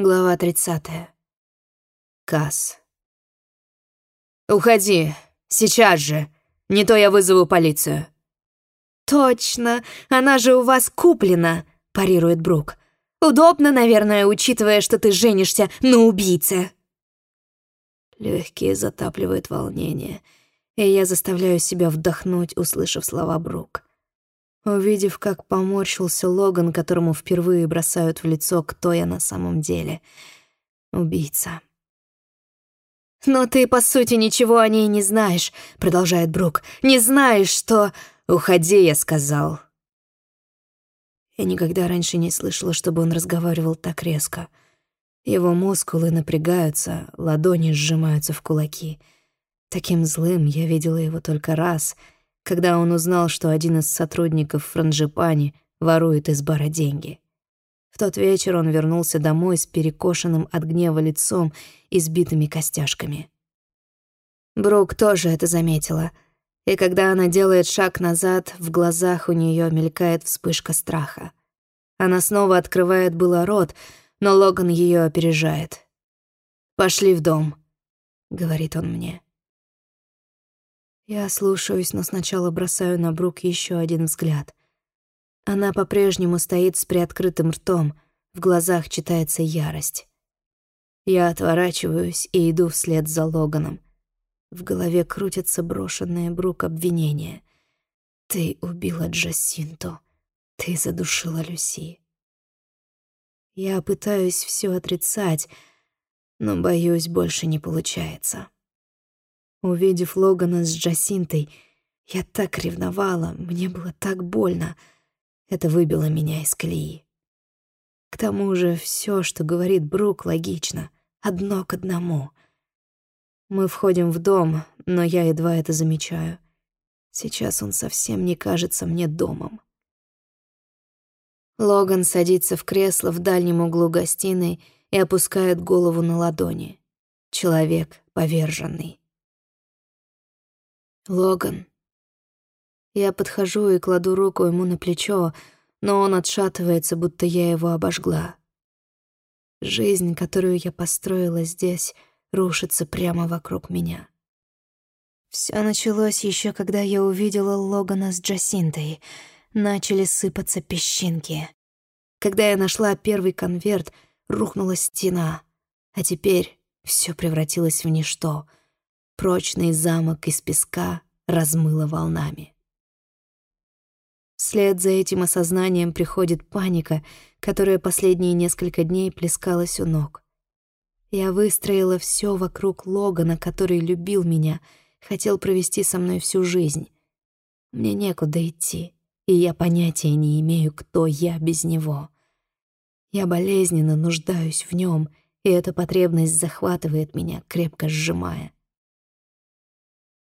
Глава 30. Касс. «Уходи, сейчас же, не то я вызову полицию». «Точно, она же у вас куплена», — парирует Брук. «Удобно, наверное, учитывая, что ты женишься на убийце». Легкие затапливает волнение, и я заставляю себя вдохнуть, услышав слова Брук. Увидев, как поморщился Логан, которому впервые бросают в лицо, кто я на самом деле. Убийца. «Но ты, по сути, ничего о ней не знаешь», — продолжает Брук. «Не знаешь, что...» «Уходи», — я сказал. Я никогда раньше не слышала, чтобы он разговаривал так резко. Его мускулы напрягаются, ладони сжимаются в кулаки. Таким злым я видела его только раз — когда он узнал, что один из сотрудников Франжипани ворует из бара деньги. В тот вечер он вернулся домой с перекошенным от гнева лицом и сбитыми костяшками. Брук тоже это заметила, и когда она делает шаг назад, в глазах у нее мелькает вспышка страха. Она снова открывает было рот, но Логан ее опережает. «Пошли в дом», — говорит он мне. Я слушаюсь, но сначала бросаю на Брук еще один взгляд. Она по-прежнему стоит с приоткрытым ртом, в глазах читается ярость. Я отворачиваюсь и иду вслед за Логаном. В голове крутятся брошенные Брук обвинения. «Ты убила Джасинту. Ты задушила Люси». Я пытаюсь все отрицать, но, боюсь, больше не получается. Увидев Логана с Джасинтой, я так ревновала, мне было так больно. Это выбило меня из колеи. К тому же все, что говорит Брук, логично, одно к одному. Мы входим в дом, но я едва это замечаю. Сейчас он совсем не кажется мне домом. Логан садится в кресло в дальнем углу гостиной и опускает голову на ладони. Человек поверженный. Логан. Я подхожу и кладу руку ему на плечо, но он отшатывается, будто я его обожгла. Жизнь, которую я построила здесь, рушится прямо вокруг меня. Все началось еще, когда я увидела Логана с Джасинтой. Начали сыпаться песчинки. Когда я нашла первый конверт, рухнула стена, а теперь все превратилось в ничто — Прочный замок из песка размыло волнами. Вслед за этим осознанием приходит паника, которая последние несколько дней плескалась у ног. Я выстроила все вокруг Логана, который любил меня, хотел провести со мной всю жизнь. Мне некуда идти, и я понятия не имею, кто я без него. Я болезненно нуждаюсь в нем, и эта потребность захватывает меня, крепко сжимая.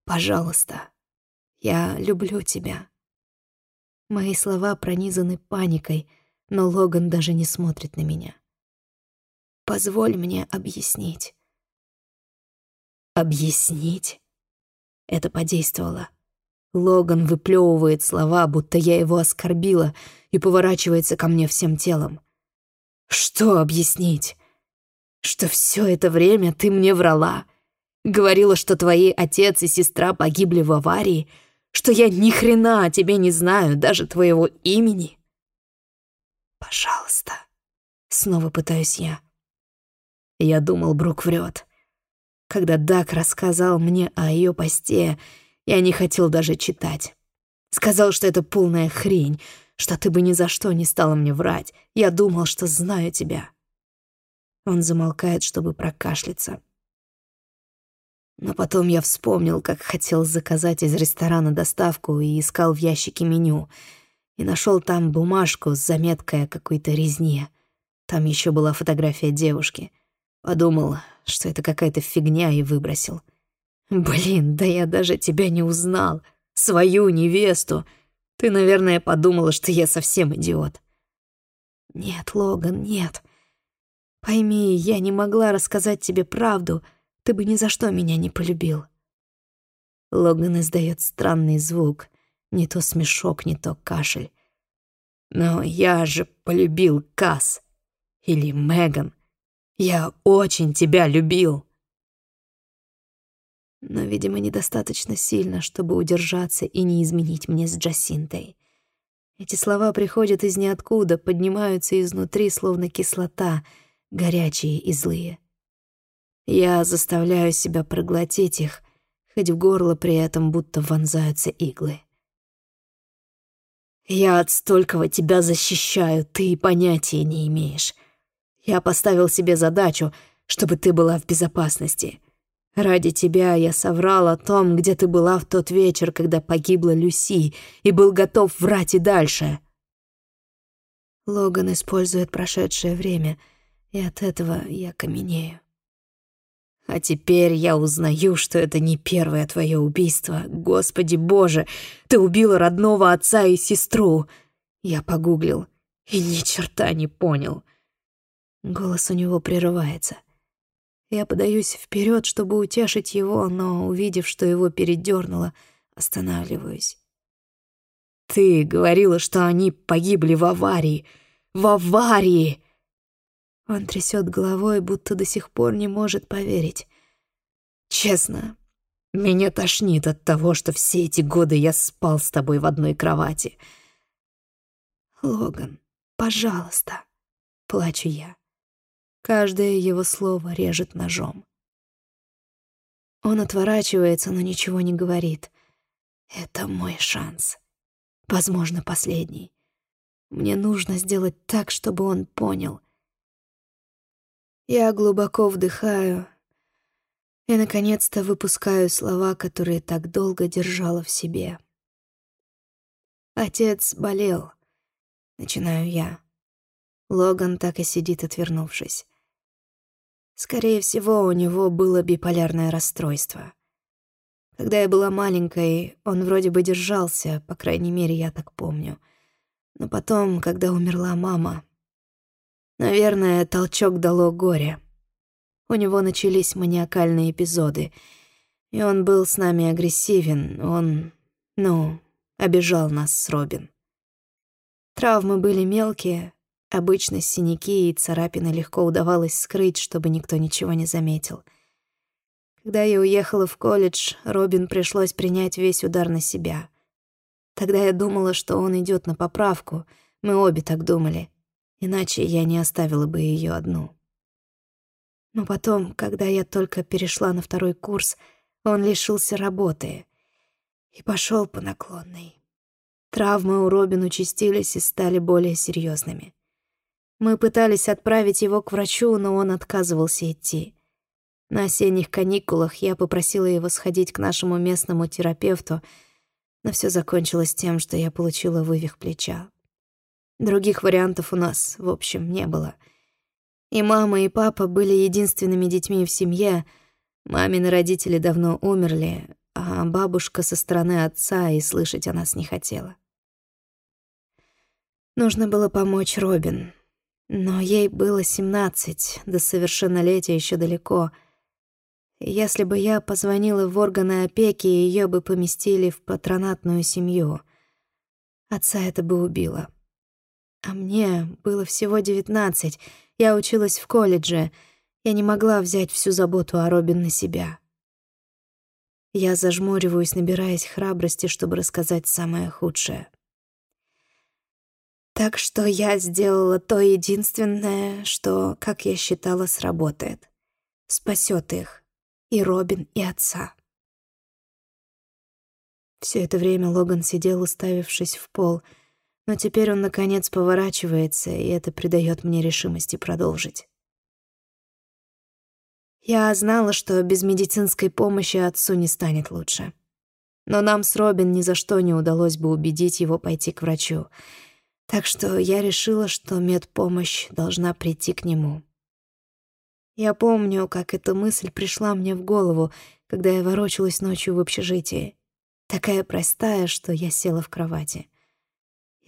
Пожалуйста, я люблю тебя. Мои слова пронизаны паникой, но Логан даже не смотрит на меня. Позволь мне объяснить. Объяснить? Это подействовало. Логан выплевывает слова, будто я его оскорбила, и поворачивается ко мне всем телом. Что объяснить? Что все это время ты мне врала, Говорила, что твои отец и сестра погибли в аварии, что я ни хрена о тебе не знаю, даже твоего имени. Пожалуйста. Снова пытаюсь я. Я думал, Брук врет. Когда Дак рассказал мне о ее посте, я не хотел даже читать. Сказал, что это полная хрень, что ты бы ни за что не стала мне врать. Я думал, что знаю тебя. Он замолкает, чтобы прокашляться. Но потом я вспомнил, как хотел заказать из ресторана доставку и искал в ящике меню. И нашел там бумажку с заметкой о какой-то резне. Там еще была фотография девушки. Подумал, что это какая-то фигня, и выбросил. Блин, да я даже тебя не узнал. Свою невесту. Ты, наверное, подумала, что я совсем идиот. Нет, Логан, нет. Пойми, я не могла рассказать тебе правду — ты бы ни за что меня не полюбил». Логан издает странный звук, не то смешок, не то кашель. «Но я же полюбил Касс. Или Меган. Я очень тебя любил. Но, видимо, недостаточно сильно, чтобы удержаться и не изменить мне с Джасинтой. Эти слова приходят из ниоткуда, поднимаются изнутри, словно кислота, горячие и злые. Я заставляю себя проглотить их, хоть в горло при этом будто вонзаются иглы. Я от столького тебя защищаю, ты понятия не имеешь. Я поставил себе задачу, чтобы ты была в безопасности. Ради тебя я соврал о том, где ты была в тот вечер, когда погибла Люси, и был готов врать и дальше. Логан использует прошедшее время, и от этого я каменею. А теперь я узнаю, что это не первое твое убийство. Господи боже, ты убила родного отца и сестру. Я погуглил и ни черта не понял. Голос у него прерывается. Я подаюсь вперед, чтобы утешить его, но, увидев, что его передернуло, останавливаюсь. Ты говорила, что они погибли в аварии. В аварии! Он трясет головой, будто до сих пор не может поверить. Честно, меня тошнит от того, что все эти годы я спал с тобой в одной кровати. Логан, пожалуйста, плачу я. Каждое его слово режет ножом. Он отворачивается, но ничего не говорит. Это мой шанс. Возможно, последний. Мне нужно сделать так, чтобы он понял — я глубоко вдыхаю и, наконец-то, выпускаю слова, которые так долго держала в себе. Отец болел. Начинаю я. Логан так и сидит, отвернувшись. Скорее всего, у него было биполярное расстройство. Когда я была маленькой, он вроде бы держался, по крайней мере, я так помню. Но потом, когда умерла мама, Наверное, толчок дало горе. У него начались маниакальные эпизоды, и он был с нами агрессивен. Он, ну, обижал нас с Робин. Травмы были мелкие, обычно синяки и царапины легко удавалось скрыть, чтобы никто ничего не заметил. Когда я уехала в колледж, Робин пришлось принять весь удар на себя. Тогда я думала, что он идет на поправку, мы обе так думали — Иначе я не оставила бы ее одну. Но потом, когда я только перешла на второй курс, он лишился работы и пошел по наклонной. Травмы у Робин участились и стали более серьезными. Мы пытались отправить его к врачу, но он отказывался идти. На осенних каникулах я попросила его сходить к нашему местному терапевту, но все закончилось тем, что я получила вывих плеча. Других вариантов у нас, в общем, не было. И мама, и папа были единственными детьми в семье. Мамины родители давно умерли, а бабушка со стороны отца и слышать о нас не хотела. Нужно было помочь Робин. Но ей было семнадцать, до совершеннолетия еще далеко. Если бы я позвонила в органы опеки, ее бы поместили в патронатную семью. Отца это бы убило. А мне было всего девятнадцать, я училась в колледже, я не могла взять всю заботу о Робин на себя. Я зажмуриваюсь, набираясь храбрости, чтобы рассказать самое худшее. Так что я сделала то единственное, что, как я считала, сработает. Спасет их, и Робин, и отца. Все это время Логан сидел, уставившись в пол — но теперь он, наконец, поворачивается, и это придает мне решимости продолжить. Я знала, что без медицинской помощи отцу не станет лучше. Но нам с Робин ни за что не удалось бы убедить его пойти к врачу. Так что я решила, что медпомощь должна прийти к нему. Я помню, как эта мысль пришла мне в голову, когда я ворочалась ночью в общежитии. Такая простая, что я села в кровати.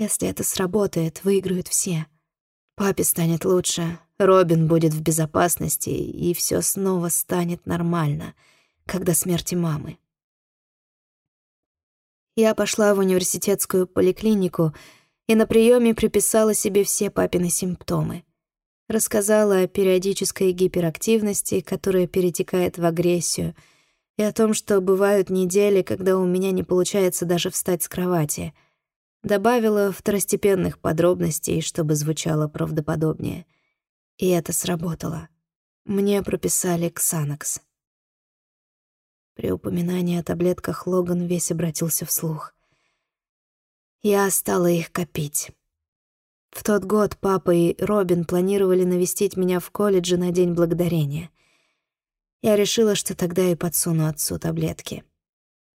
Если это сработает, выиграют все. Папе станет лучше, Робин будет в безопасности, и все снова станет нормально, до смерти мамы. Я пошла в университетскую поликлинику и на приеме приписала себе все папины симптомы. Рассказала о периодической гиперактивности, которая перетекает в агрессию, и о том, что бывают недели, когда у меня не получается даже встать с кровати. Добавила второстепенных подробностей, чтобы звучало правдоподобнее. И это сработало. Мне прописали Ксанакс. При упоминании о таблетках Логан весь обратился вслух. Я стала их копить. В тот год папа и Робин планировали навестить меня в колледже на День Благодарения. Я решила, что тогда и подсуну отцу таблетки.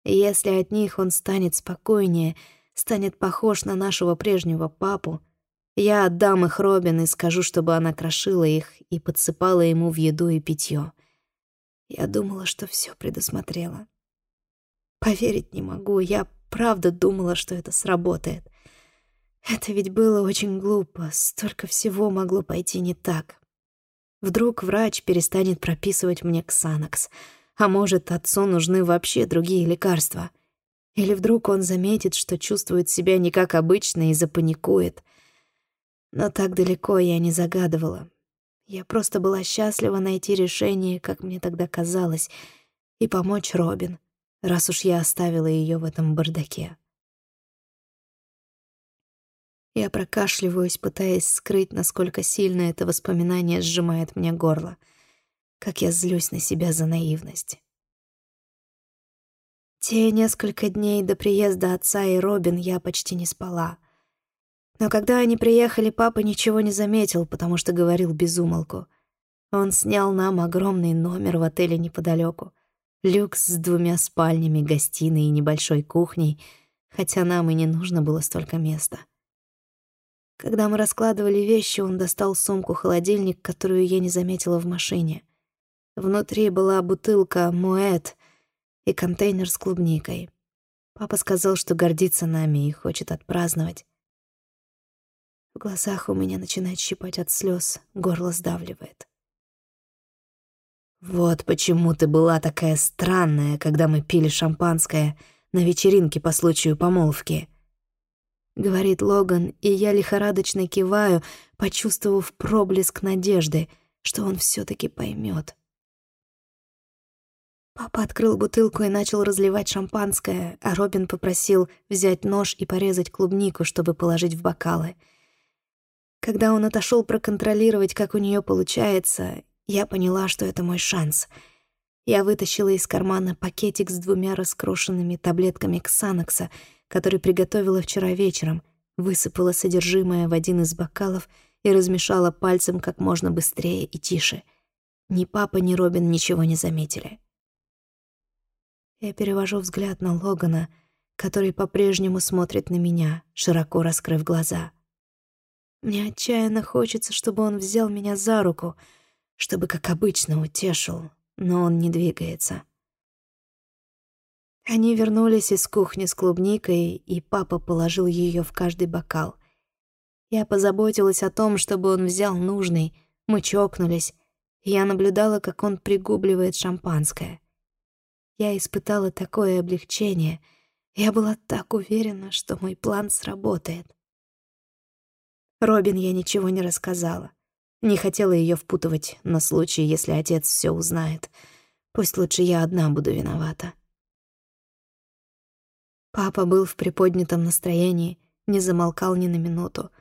Если от них он станет спокойнее, станет похож на нашего прежнего папу, я отдам их Робин и скажу, чтобы она крошила их и подсыпала ему в еду и питье. Я думала, что все предусмотрела. Поверить не могу, я правда думала, что это сработает. Это ведь было очень глупо, столько всего могло пойти не так. Вдруг врач перестанет прописывать мне ксанокс, а может, отцу нужны вообще другие лекарства. Или вдруг он заметит, что чувствует себя не как обычно и запаникует. Но так далеко я не загадывала. Я просто была счастлива найти решение, как мне тогда казалось, и помочь Робин, раз уж я оставила ее в этом бардаке. Я прокашливаюсь, пытаясь скрыть, насколько сильно это воспоминание сжимает мне горло, как я злюсь на себя за наивность. Те несколько дней до приезда отца и Робин я почти не спала. Но когда они приехали, папа ничего не заметил, потому что говорил без умолку. Он снял нам огромный номер в отеле неподалеку. Люкс с двумя спальнями, гостиной и небольшой кухней, хотя нам и не нужно было столько места. Когда мы раскладывали вещи, он достал сумку-холодильник, которую я не заметила в машине. Внутри была бутылка «Муэт» и контейнер с клубникой. Папа сказал, что гордится нами и хочет отпраздновать. В глазах у меня начинает щипать от слез, горло сдавливает. «Вот почему ты была такая странная, когда мы пили шампанское на вечеринке по случаю помолвки», — говорит Логан, и я лихорадочно киваю, почувствовав проблеск надежды, что он все таки поймет. Папа открыл бутылку и начал разливать шампанское, а Робин попросил взять нож и порезать клубнику, чтобы положить в бокалы — когда он отошел проконтролировать, как у нее получается, я поняла, что это мой шанс. Я вытащила из кармана пакетик с двумя раскрошенными таблетками Ксанокса, который приготовила вчера вечером, высыпала содержимое в один из бокалов и размешала пальцем как можно быстрее и тише. Ни папа, ни Робин ничего не заметили. Я перевожу взгляд на Логана, который по-прежнему смотрит на меня, широко раскрыв глаза. Мне отчаянно хочется, чтобы он взял меня за руку, чтобы, как обычно, утешил, но он не двигается. Они вернулись из кухни с клубникой, и папа положил ее в каждый бокал. Я позаботилась о том, чтобы он взял нужный, мы чокнулись, и я наблюдала, как он пригубливает шампанское. Я испытала такое облегчение, я была так уверена, что мой план сработает. Робин я ничего не рассказала. Не хотела ее впутывать на случай, если отец все узнает. Пусть лучше я одна буду виновата. Папа был в приподнятом настроении, не замолкал ни на минуту.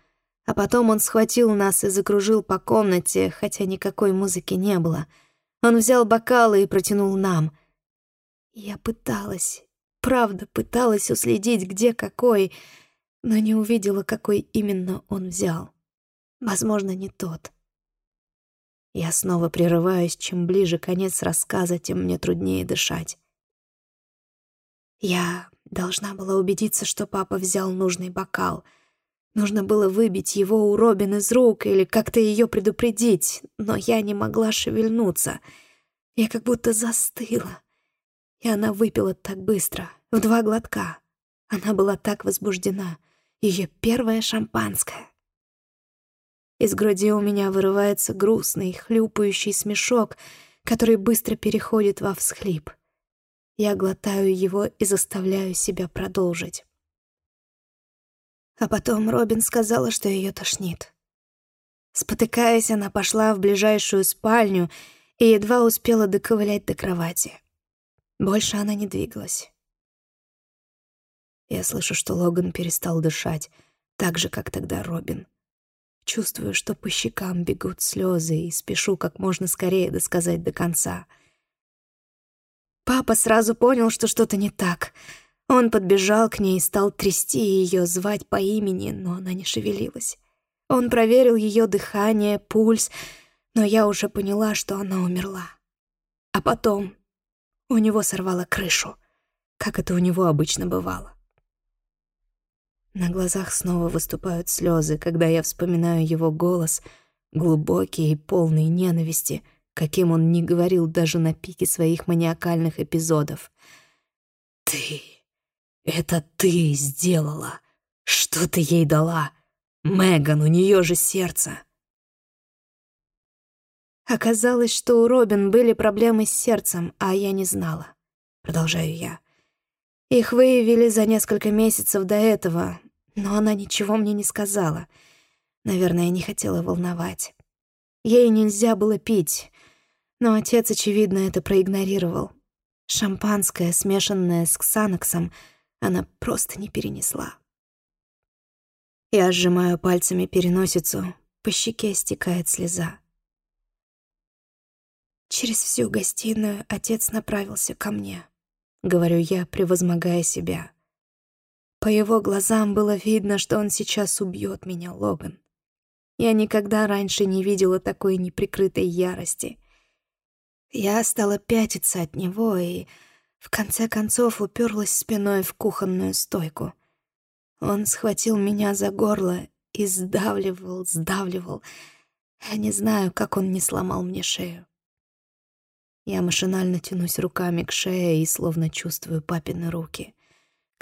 А потом он схватил нас и закружил по комнате, хотя никакой музыки не было. Он взял бокалы и протянул нам. Я пыталась, правда пыталась уследить, где какой, но не увидела, какой именно он взял. Возможно, не тот. Я снова прерываюсь, чем ближе конец рассказа, тем мне труднее дышать. Я должна была убедиться, что папа взял нужный бокал. Нужно было выбить его у Робин из рук или как-то ее предупредить, но я не могла шевельнуться. Я как будто застыла. И она выпила так быстро, в два глотка. Она была так возбуждена — ее первое шампанское. Из груди у меня вырывается грустный, хлюпающий смешок, который быстро переходит во всхлип. Я глотаю его и заставляю себя продолжить. А потом Робин сказала, что ее тошнит. Спотыкаясь, она пошла в ближайшую спальню и едва успела доковылять до кровати. Больше она не двигалась. Я слышу, что Логан перестал дышать, так же, как тогда Робин. Чувствую, что по щекам бегут слезы, и спешу как можно скорее досказать до конца. Папа сразу понял, что что-то не так. Он подбежал к ней и стал трясти ее, звать по имени, но она не шевелилась. Он проверил ее дыхание, пульс, но я уже поняла, что она умерла. А потом у него сорвало крышу, как это у него обычно бывало. На глазах снова выступают слезы, когда я вспоминаю его голос, глубокий и полный ненависти, каким он не говорил даже на пике своих маниакальных эпизодов. «Ты! Это ты сделала! Что ты ей дала? Меган, у нее же сердце!» Оказалось, что у Робин были проблемы с сердцем, а я не знала. Продолжаю я. Их выявили за несколько месяцев до этого, но она ничего мне не сказала. Наверное, не хотела волновать. Ей нельзя было пить, но отец, очевидно, это проигнорировал. Шампанское, смешанное с ксаноксом, она просто не перенесла. Я сжимаю пальцами переносицу, по щеке стекает слеза. Через всю гостиную отец направился ко мне, говорю я, превозмогая себя. По его глазам было видно, что он сейчас убьет меня, Логан. Я никогда раньше не видела такой неприкрытой ярости. Я стала пятиться от него и, в конце концов, уперлась спиной в кухонную стойку. Он схватил меня за горло и сдавливал, сдавливал. Я не знаю, как он не сломал мне шею. Я машинально тянусь руками к шее и словно чувствую папины руки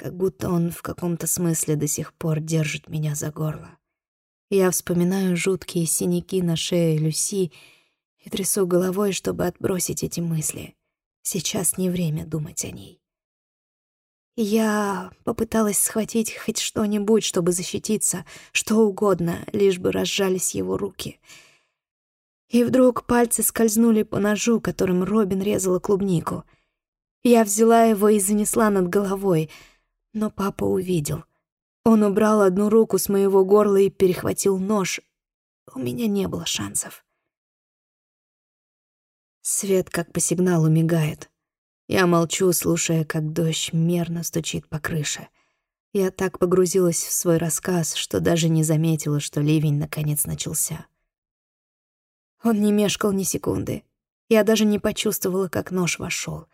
как будто он в каком-то смысле до сих пор держит меня за горло. Я вспоминаю жуткие синяки на шее Люси и трясу головой, чтобы отбросить эти мысли. Сейчас не время думать о ней. Я попыталась схватить хоть что-нибудь, чтобы защититься, что угодно, лишь бы разжались его руки. И вдруг пальцы скользнули по ножу, которым Робин резала клубнику. Я взяла его и занесла над головой — но папа увидел. Он убрал одну руку с моего горла и перехватил нож. У меня не было шансов. Свет как по сигналу мигает. Я молчу, слушая, как дождь мерно стучит по крыше. Я так погрузилась в свой рассказ, что даже не заметила, что ливень наконец начался. Он не мешкал ни секунды. Я даже не почувствовала, как нож вошел.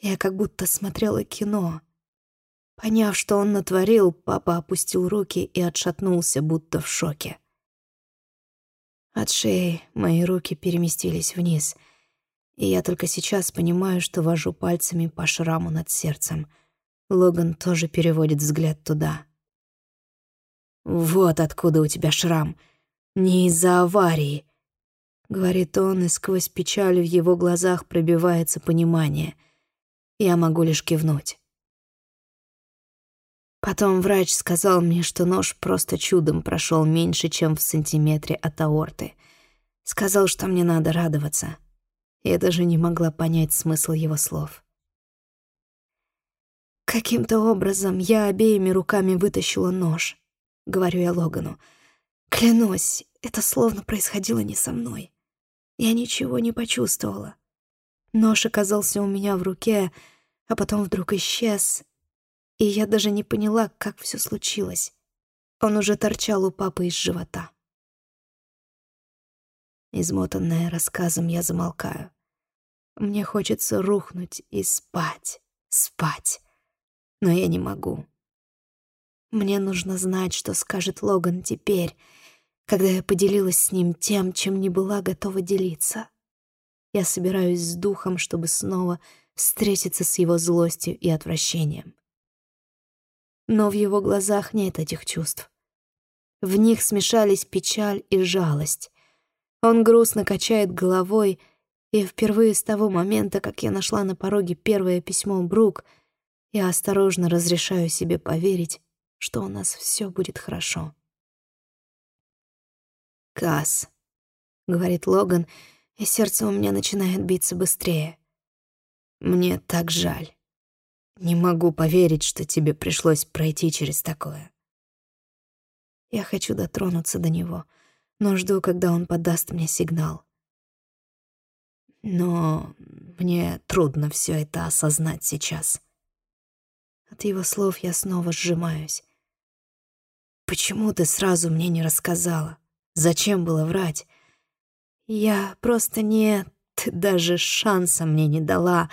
Я как будто смотрела кино — Поняв, что он натворил, папа опустил руки и отшатнулся, будто в шоке. От шеи мои руки переместились вниз, и я только сейчас понимаю, что вожу пальцами по шраму над сердцем. Логан тоже переводит взгляд туда. «Вот откуда у тебя шрам. Не из-за аварии», — говорит он, и сквозь печаль в его глазах пробивается понимание. Я могу лишь кивнуть. Потом врач сказал мне, что нож просто чудом прошел меньше, чем в сантиметре от аорты. Сказал, что мне надо радоваться. Я даже не могла понять смысл его слов. Каким-то образом я обеими руками вытащила нож, говорю я Логану. Клянусь, это словно происходило не со мной. Я ничего не почувствовала. Нож оказался у меня в руке, а потом вдруг исчез, и я даже не поняла, как все случилось. Он уже торчал у папы из живота. Измотанная рассказом, я замолкаю. Мне хочется рухнуть и спать, спать. Но я не могу. Мне нужно знать, что скажет Логан теперь, когда я поделилась с ним тем, чем не была готова делиться. Я собираюсь с духом, чтобы снова встретиться с его злостью и отвращением но в его глазах нет этих чувств. В них смешались печаль и жалость. Он грустно качает головой, и впервые с того момента, как я нашла на пороге первое письмо Брук, я осторожно разрешаю себе поверить, что у нас все будет хорошо. Кас, — говорит Логан, и сердце у меня начинает биться быстрее. «Мне так жаль. Не могу поверить, что тебе пришлось пройти через такое». Я хочу дотронуться до него, но жду, когда он подаст мне сигнал. Но мне трудно все это осознать сейчас. От его слов я снова сжимаюсь. Почему ты сразу мне не рассказала? Зачем было врать? Я просто не... Ты даже шанса мне не дала,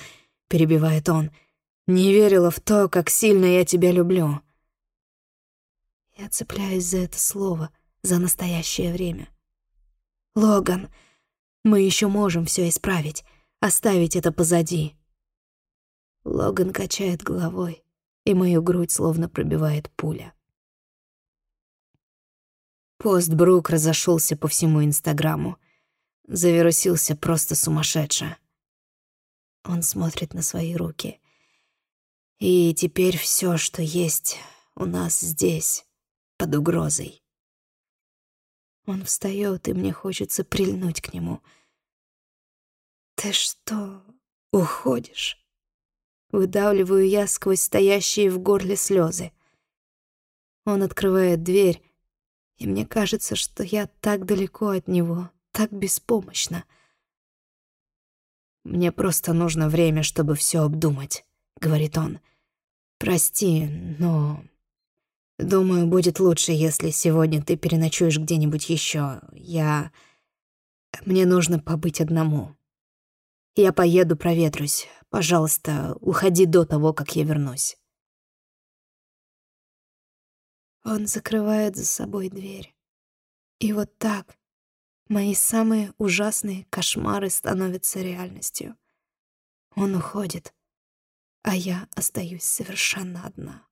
перебивает он. Не верила в то, как сильно я тебя люблю. Я цепляюсь за это слово, за настоящее время. Логан, мы еще можем все исправить, оставить это позади. Логан качает головой, и мою грудь словно пробивает пуля. Пост Брук разошелся по всему Инстаграму. Завирусился просто сумасшедше. Он смотрит на свои руки. И теперь все, что есть у нас здесь, под угрозой. Он встает, и мне хочется прильнуть к нему. «Ты что, уходишь?» Выдавливаю я сквозь стоящие в горле слезы. Он открывает дверь, и мне кажется, что я так далеко от него, так беспомощна. «Мне просто нужно время, чтобы все обдумать», — говорит он. «Прости, но Думаю, будет лучше, если сегодня ты переночуешь где-нибудь еще. Я... Мне нужно побыть одному. Я поеду, проветрусь. Пожалуйста, уходи до того, как я вернусь. Он закрывает за собой дверь. И вот так мои самые ужасные кошмары становятся реальностью. Он уходит, а я остаюсь совершенно одна.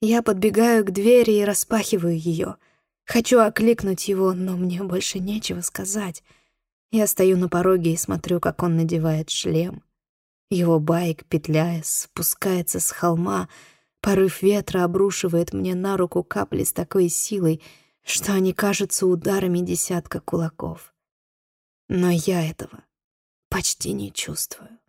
Я подбегаю к двери и распахиваю ее. Хочу окликнуть его, но мне больше нечего сказать. Я стою на пороге и смотрю, как он надевает шлем. Его байк, петляя, спускается с холма. Порыв ветра обрушивает мне на руку капли с такой силой, что они кажутся ударами десятка кулаков. Но я этого почти не чувствую.